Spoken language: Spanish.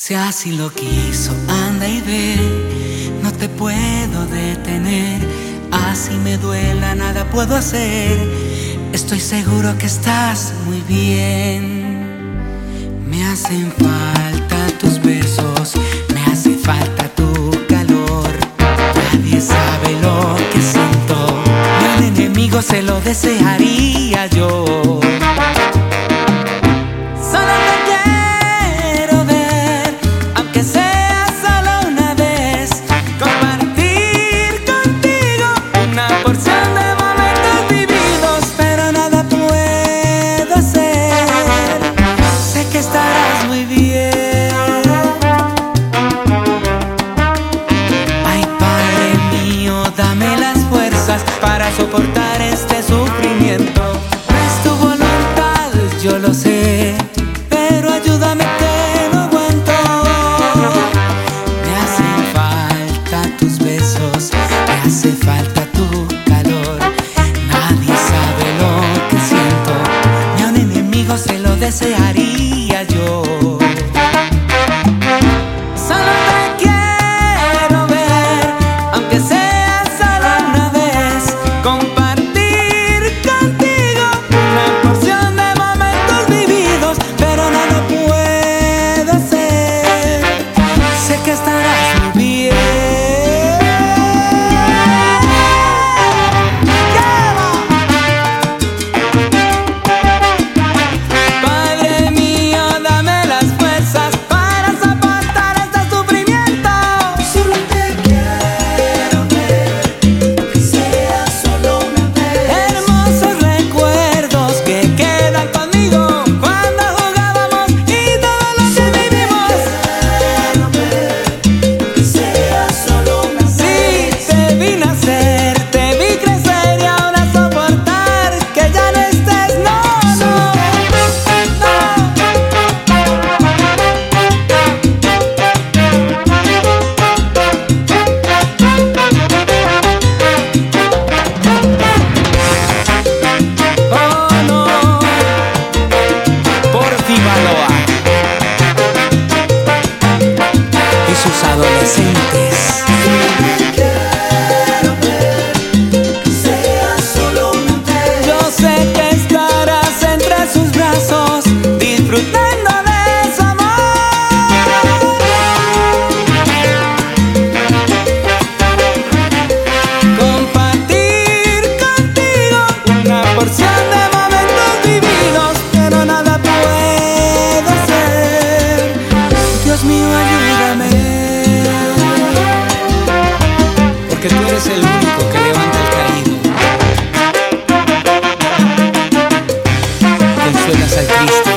Si así lo quiso, anda y ve, no te puedo detener. Así me duela, nada puedo hacer. Estoy seguro que estás muy bien. Me hacen falta tus besos, me hace falta tu calor. Nadie sabe lo que siento, un enemigo se lo desearía para soportar este sufrimiento. Es tu voluntad, yo lo sé, pero ayúdame que no aguanto. Me hacen falta tus besos, me presentes. Eres el único que levanta el caído. Consuelas al triste